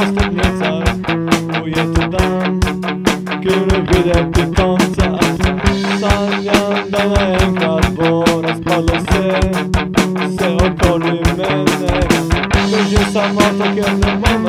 dostum yazar Uyutudan Gönül güler bir konser Salyandan enkaz Boras palose Se okorlu mene Gözü samata kendine